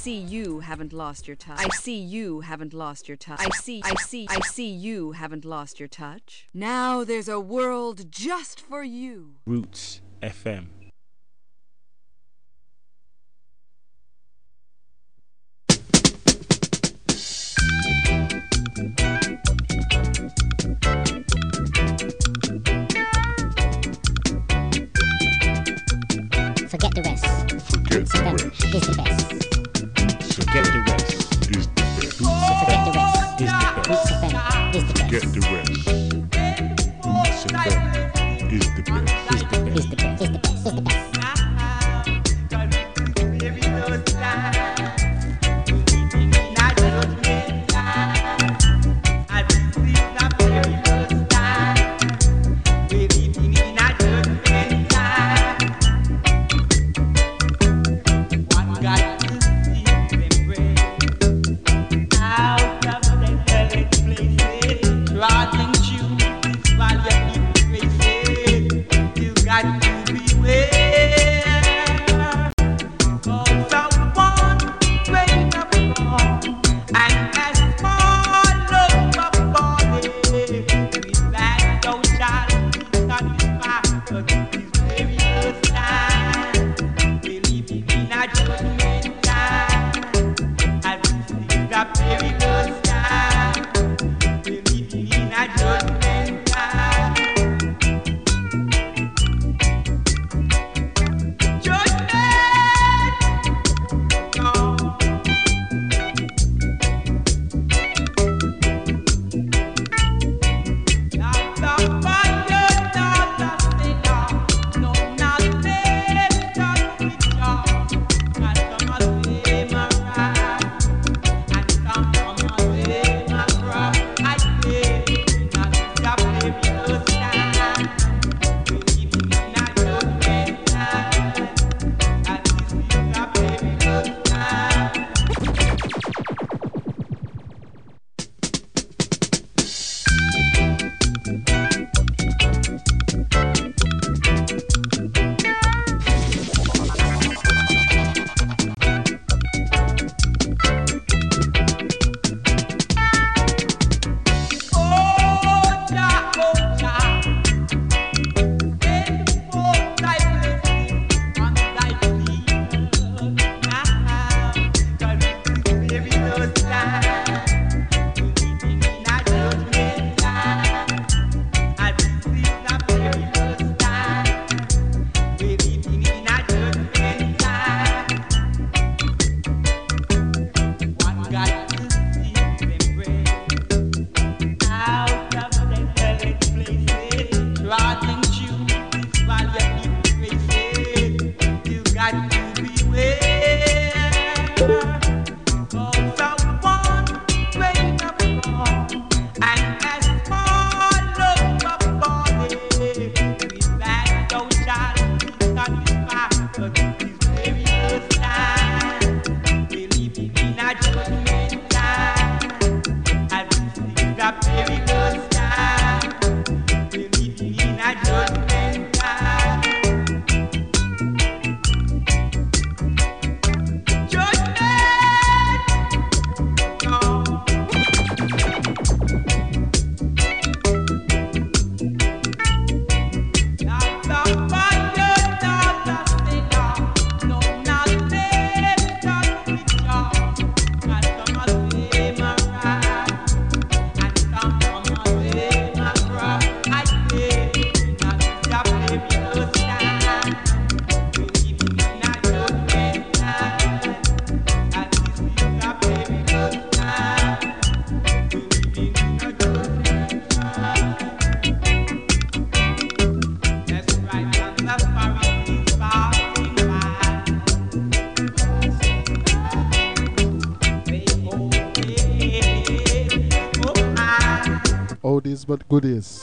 see you haven't lost your touch. I see you haven't lost your touch. I see, I see, I see you haven't lost your touch. Now there's a world just for you. Roots FM. Forget the rest. Forget the rest. Is the best. Forget the rest. Is the best. Forget the rest. Is the best. Forget the rest. that but goodies.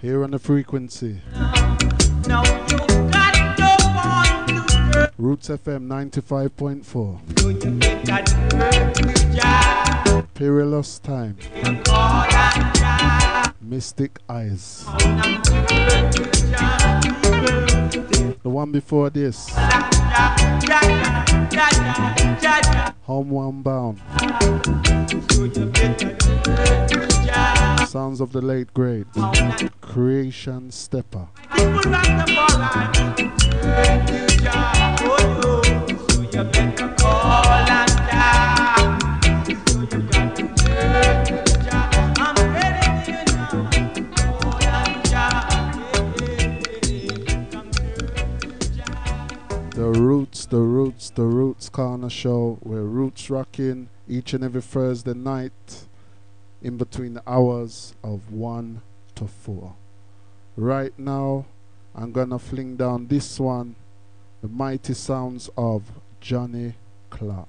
Here on the frequency. No, no, Roots FM 95.4. Perilous Time. Mystic Eyes. The one before this ja, One bound. Sounds of the late great. Creation Stepper. Corner Show, where Roots rocking each and every Thursday night in between the hours of 1 to 4. Right now, I'm gonna fling down this one, the mighty sounds of Johnny Clarke.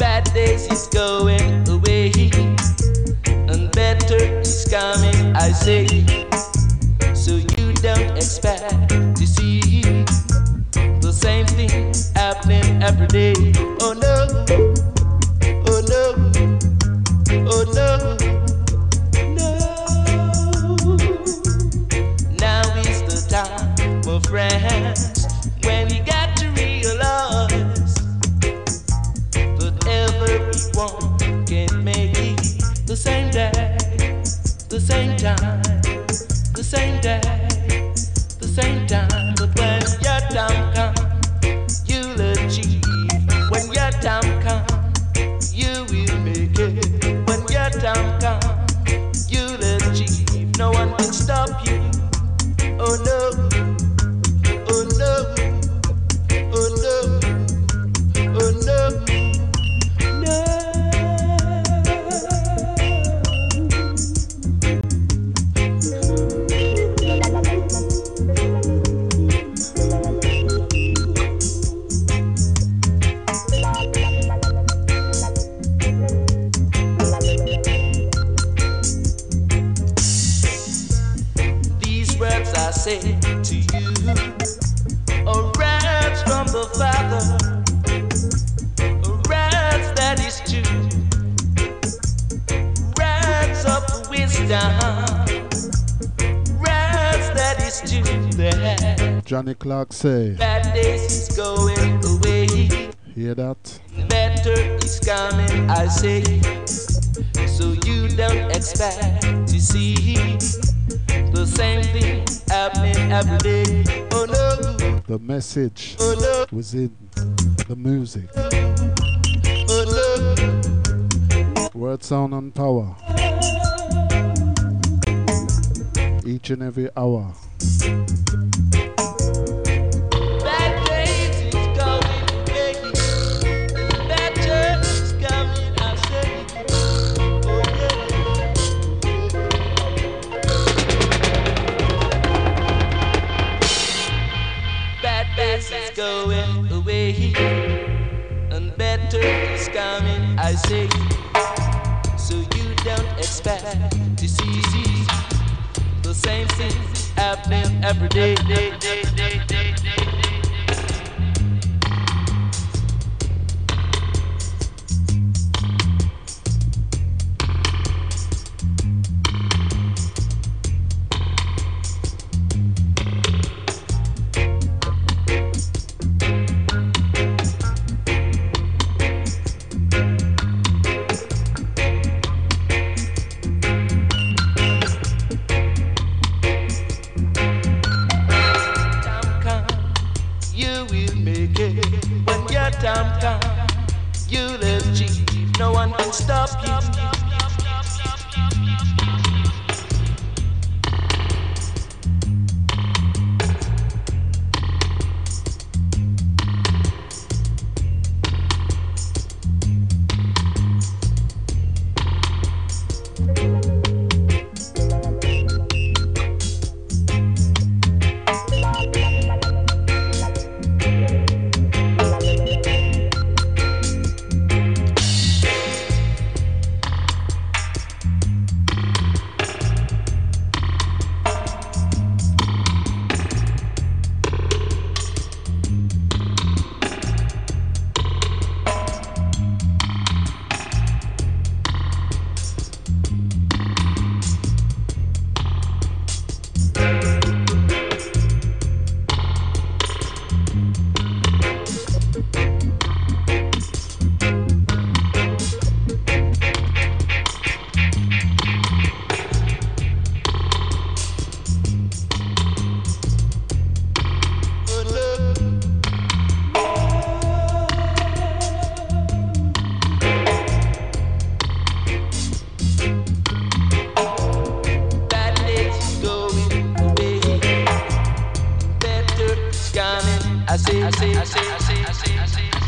Bad days is going away. And better is coming, I say. So you don't expect to see the same thing happening every day. Oh no. Can stop you. Oh no. Say to you from the Father, that is true, wisdom, that is true. Johnny Clarke say, bad days is going away. hear that? Better is coming, I say. So you don't expect to see the same thing happening every day. Oh no, The message oh no, was in the music. oh no. Word, sound, and power. Each and every hour. I say. So you don't expect to see the same things happening every day. day, day, day. I see, I say, I say, I say, I say, I say,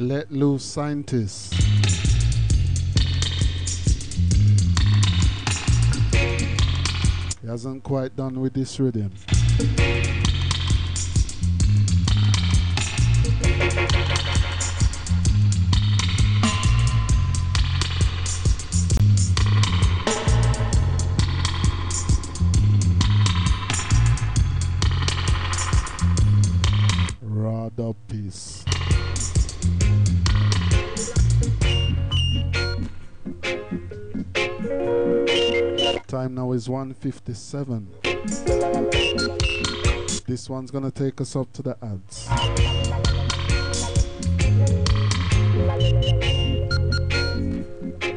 Let loose scientists. He hasn't quite done with this rhythm. Piece. Time now is 157. This one's gonna take us up to the ads.